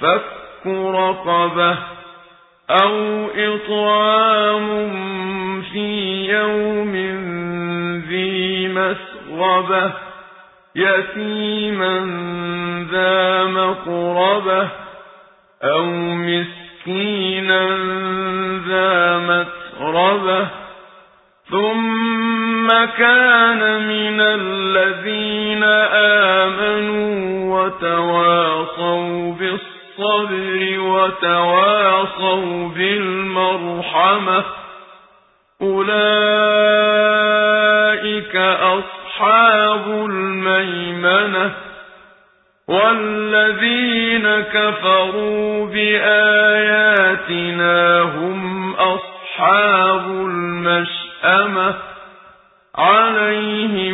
فك رقبة أو إطعام في يوم ذي مسغبة يتيما ذا مقربة أو مسكينا ذا متربة ثم كان من الذين آمنوا وتواصوا بالصبر وتواصوا بالمرحمة. أولئك أصحاب الميمنة والذين كفروا بآياتنا هم أصحاب المشأمة. عليهم